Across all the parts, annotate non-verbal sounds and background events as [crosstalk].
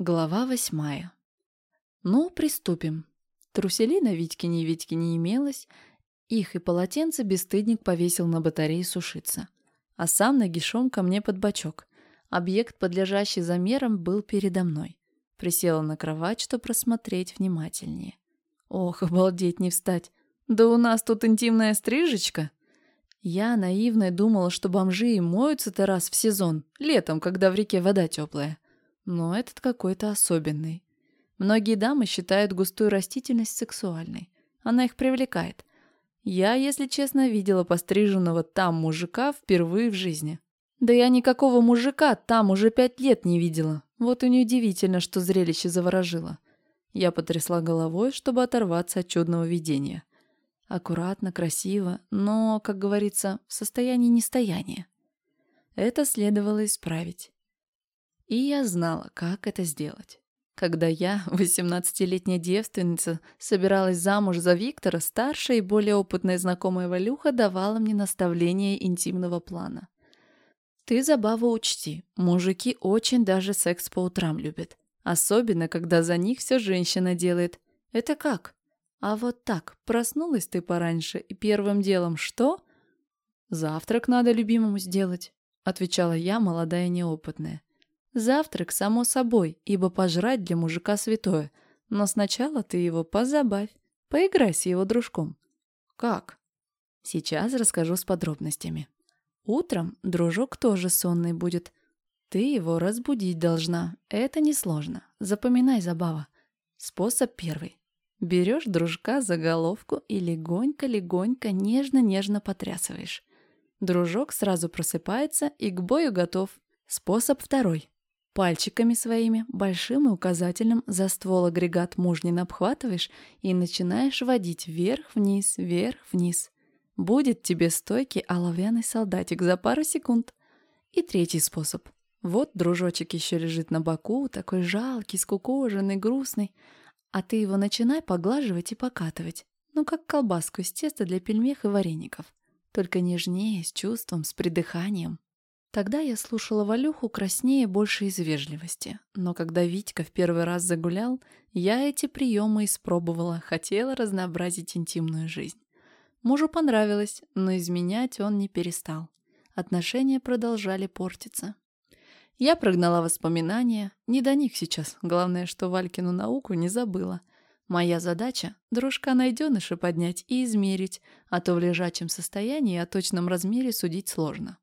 Глава восьмая. Ну, приступим. Труселей на Витькине и Витьке не имелось. Их и полотенце бесстыдник повесил на батарее сушиться. А сам нагишом ко мне под бочок. Объект, подлежащий замерам, был передо мной. Присела на кровать, чтобы просмотреть внимательнее. Ох, обалдеть не встать. Да у нас тут интимная стрижечка. Я наивно думала, что бомжи и моются-то раз в сезон, летом, когда в реке вода теплая но этот какой-то особенный. Многие дамы считают густую растительность сексуальной. Она их привлекает. Я, если честно, видела постриженного там мужика впервые в жизни. Да я никакого мужика там уже пять лет не видела. Вот и неудивительно, что зрелище заворожило. Я потрясла головой, чтобы оторваться от чудного видения. Аккуратно, красиво, но, как говорится, в состоянии нестояния. Это следовало исправить. И я знала, как это сделать. Когда я, [laughs] 18-летняя девственница, собиралась замуж за Виктора, старшая и более опытная знакомая Валюха давала мне наставление интимного плана. Ты забаву учти, мужики очень даже секс по утрам любят. Особенно, когда за них все женщина делает. Это как? А вот так, проснулась ты пораньше, и первым делом что? Завтрак надо любимому сделать, отвечала я, молодая неопытная. Завтрак, само собой, ибо пожрать для мужика святое. Но сначала ты его позабавь, поиграй с его дружком. Как? Сейчас расскажу с подробностями. Утром дружок тоже сонный будет. Ты его разбудить должна. Это несложно. Запоминай, забава. Способ первый. Берешь дружка за головку и легонько-легонько нежно-нежно потрясываешь. Дружок сразу просыпается и к бою готов. Способ второй. Пальчиками своими, большим и указательным, за ствол агрегат мужнин обхватываешь и начинаешь водить вверх-вниз, вверх-вниз. Будет тебе стойкий оловянный солдатик за пару секунд. И третий способ. Вот дружочек еще лежит на боку, такой жалкий, скукоженный, грустный. А ты его начинай поглаживать и покатывать. Ну, как колбаску из теста для пельмех и вареников. Только нежнее, с чувством, с придыханием. Тогда я слушала Валюху краснее больше из вежливости. Но когда Витька в первый раз загулял, я эти приемы испробовала, хотела разнообразить интимную жизнь. Мужу понравилось, но изменять он не перестал. Отношения продолжали портиться. Я прогнала воспоминания, не до них сейчас, главное, что Валькину науку не забыла. Моя задача — дружка найденыша поднять и измерить, а то в лежачем состоянии о точном размере судить сложно.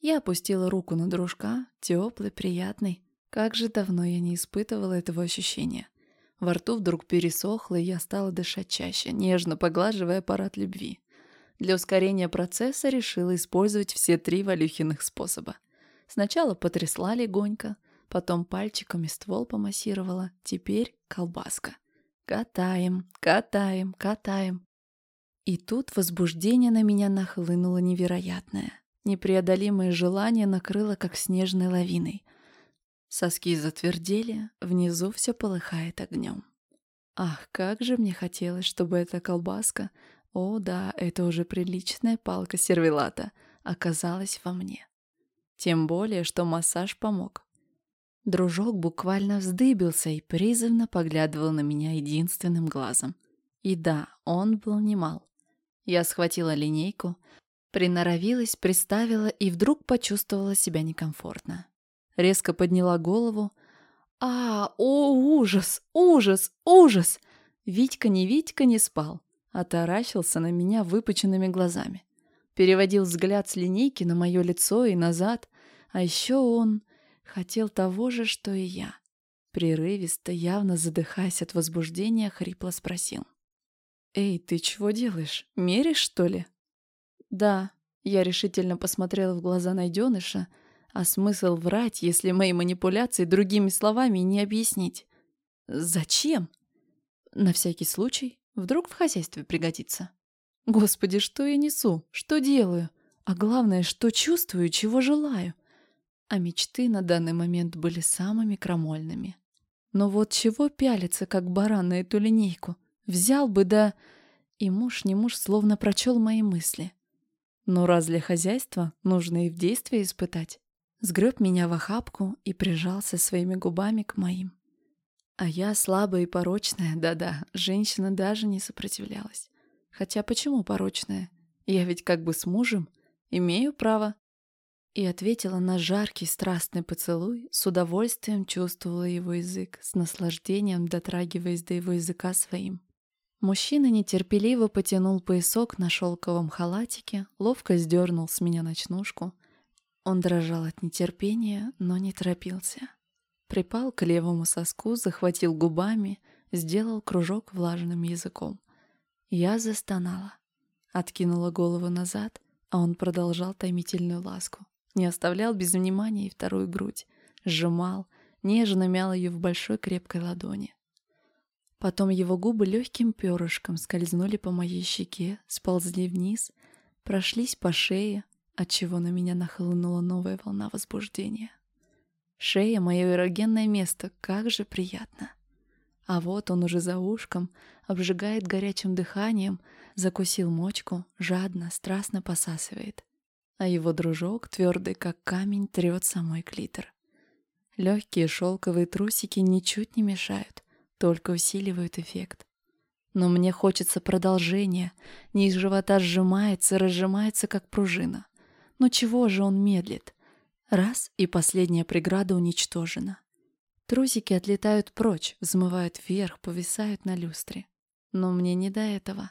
Я опустила руку на дружка, теплый, приятный. Как же давно я не испытывала этого ощущения. Во рту вдруг пересохло, и я стала дышать чаще, нежно поглаживая аппарат любви. Для ускорения процесса решила использовать все три Валюхиных способа. Сначала потрясла легонько, потом пальчиками ствол помассировала, теперь колбаска. Катаем, катаем, катаем. И тут возбуждение на меня нахлынуло невероятное. Непреодолимое желание накрыло, как снежной лавиной. Соски затвердели, внизу все полыхает огнем. Ах, как же мне хотелось, чтобы эта колбаска, о да, это уже приличная палка сервелата, оказалась во мне. Тем более, что массаж помог. Дружок буквально вздыбился и призывно поглядывал на меня единственным глазом. И да, он был немал. Я схватила линейку, Приноровилась, приставила и вдруг почувствовала себя некомфортно. Резко подняла голову. «А, о, ужас, ужас, ужас!» Витька не Витька не спал, а таращился на меня выпученными глазами. Переводил взгляд с линейки на мое лицо и назад, а еще он хотел того же, что и я. Прерывисто, явно задыхаясь от возбуждения, хрипло спросил. «Эй, ты чего делаешь? Меришь, что ли?» «Да», — я решительно посмотрела в глаза найденыша, а смысл врать, если мои манипуляции другими словами не объяснить? «Зачем?» «На всякий случай. Вдруг в хозяйстве пригодится». «Господи, что я несу? Что делаю? А главное, что чувствую, чего желаю?» А мечты на данный момент были самыми крамольными. Но вот чего пялиться, как баран на эту линейку? Взял бы, да... И муж не муж словно прочел мои мысли. Но раз для хозяйства нужно и в действии испытать. Сгреб меня в охапку и прижался своими губами к моим. А я слабая и порочная, да-да, женщина даже не сопротивлялась. Хотя почему порочная? Я ведь как бы с мужем, имею право. И ответила на жаркий страстный поцелуй, с удовольствием чувствовала его язык, с наслаждением дотрагиваясь до его языка своим. Мужчина нетерпеливо потянул поясок на шелковом халатике, ловко сдернул с меня ночнушку. Он дрожал от нетерпения, но не торопился. Припал к левому соску, захватил губами, сделал кружок влажным языком. Я застонала. Откинула голову назад, а он продолжал томительную ласку. Не оставлял без внимания и вторую грудь. Сжимал, нежно мял ее в большой крепкой ладони. Потом его губы легким перышком скользнули по моей щеке, сползли вниз, прошлись по шее, отчего на меня нахлынула новая волна возбуждения. Шея — мое эрогенное место, как же приятно. А вот он уже за ушком, обжигает горячим дыханием, закусил мочку, жадно, страстно посасывает. А его дружок, твердый как камень, трет самой клитор. Легкие шелковые трусики ничуть не мешают только усиливают эффект. Но мне хочется продолжения. Низ живота сжимается, разжимается, как пружина. Но чего же он медлит? Раз, и последняя преграда уничтожена. Трусики отлетают прочь, взмывают вверх, повисают на люстре. Но мне не до этого.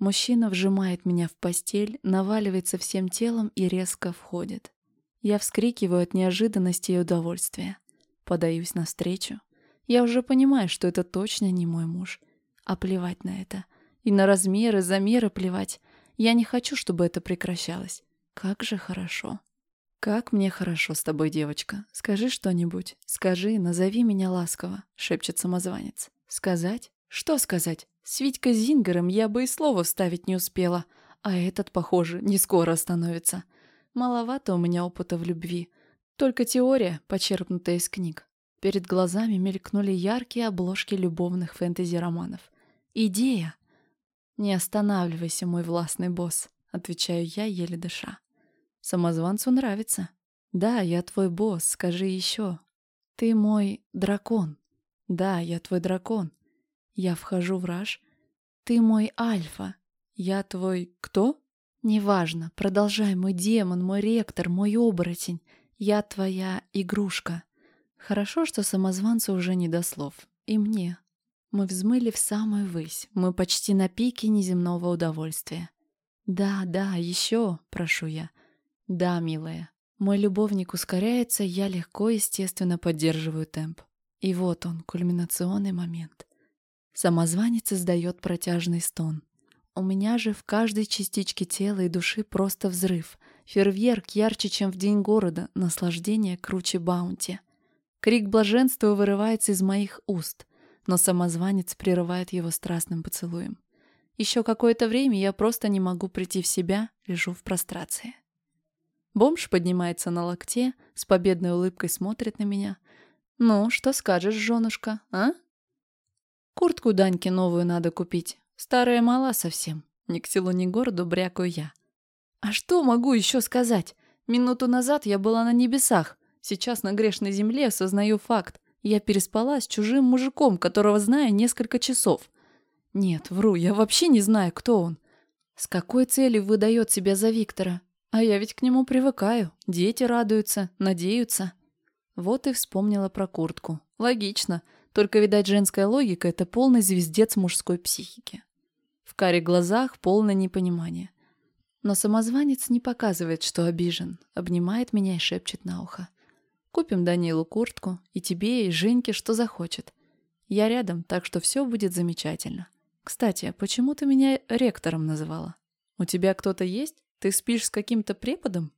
Мужчина вжимает меня в постель, наваливается всем телом и резко входит. Я вскрикиваю от неожиданности и удовольствия. Подаюсь навстречу. Я уже понимаю, что это точно не мой муж. А плевать на это. И на размеры, замеры плевать. Я не хочу, чтобы это прекращалось. Как же хорошо. «Как мне хорошо с тобой, девочка. Скажи что-нибудь. Скажи, назови меня ласково», — шепчет самозванец. «Сказать? Что сказать? С Витькой Зингером я бы и слова вставить не успела. А этот, похоже, не скоро остановится. Маловато у меня опыта в любви. Только теория, почерпнутая из книг. Перед глазами мелькнули яркие обложки любовных фэнтези-романов. «Идея!» «Не останавливайся, мой властный босс», — отвечаю я, еле дыша. «Самозванцу нравится». «Да, я твой босс, скажи еще». «Ты мой дракон». «Да, я твой дракон». Я вхожу в раж. «Ты мой альфа». «Я твой кто?» «Неважно, продолжай, мой демон, мой ректор, мой оборотень. Я твоя игрушка». Хорошо, что самозванцу уже не до слов. И мне. Мы взмыли в самую высь. Мы почти на пике неземного удовольствия. «Да, да, еще», — прошу я. «Да, милая». Мой любовник ускоряется, я легко, естественно, поддерживаю темп. И вот он, кульминационный момент. Самозванец издает протяжный стон. У меня же в каждой частичке тела и души просто взрыв. Фейерверк ярче, чем в день города, наслаждение круче баунти — Крик блаженства вырывается из моих уст, но самозванец прерывает его страстным поцелуем. Еще какое-то время я просто не могу прийти в себя, лежу в прострации. Бомж поднимается на локте, с победной улыбкой смотрит на меня. «Ну, что скажешь, женушка, а?» «Куртку Даньке новую надо купить. Старая мала совсем. Ни к селу, ни к городу брякаю я». «А что могу еще сказать? Минуту назад я была на небесах. Сейчас на грешной земле осознаю факт. Я переспала с чужим мужиком, которого знаю несколько часов. Нет, вру, я вообще не знаю, кто он. С какой целью выдает себя за Виктора? А я ведь к нему привыкаю. Дети радуются, надеются. Вот и вспомнила про куртку. Логично. Только, видать, женская логика — это полный звездец мужской психики. В каре глазах полное непонимание. Но самозванец не показывает, что обижен. Обнимает меня и шепчет на ухо. Купим Данилу куртку, и тебе, и Женьке, что захочет. Я рядом, так что все будет замечательно. Кстати, а почему ты меня ректором называла? У тебя кто-то есть? Ты спишь с каким-то преподом?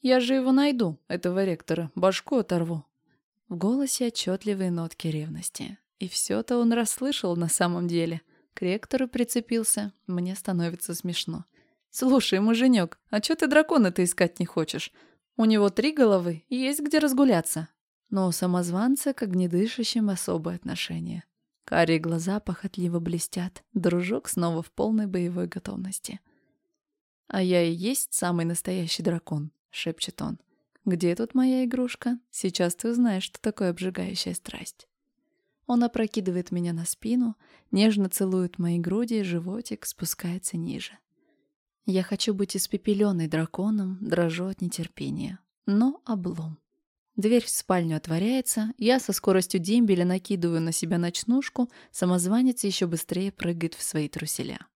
Я же его найду, этого ректора, башку оторву. В голосе отчетливые нотки ревности. И все-то он расслышал на самом деле. К ректору прицепился. Мне становится смешно. «Слушай, муженек, а чё ты дракона-то искать не хочешь? У него три головы и есть где разгуляться. Но у самозванца к огнедышащим особое отношение. Карие глаза похотливо блестят, дружок снова в полной боевой готовности. «А я и есть самый настоящий дракон», — шепчет он. «Где тут моя игрушка? Сейчас ты узнаешь, что такое обжигающая страсть». Он опрокидывает меня на спину, нежно целует мои груди, животик спускается ниже. Я хочу быть испепеленной драконом, дрожу от нетерпения. Но облом. Дверь в спальню отворяется, я со скоростью дембеля накидываю на себя ночнушку, самозванец еще быстрее прыгает в свои труселя.